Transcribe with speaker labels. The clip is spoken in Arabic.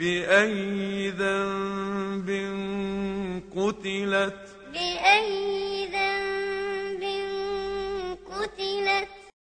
Speaker 1: بِأَيِّ ذَنبٍ قُتِلَتْ؟ بِأَيِّ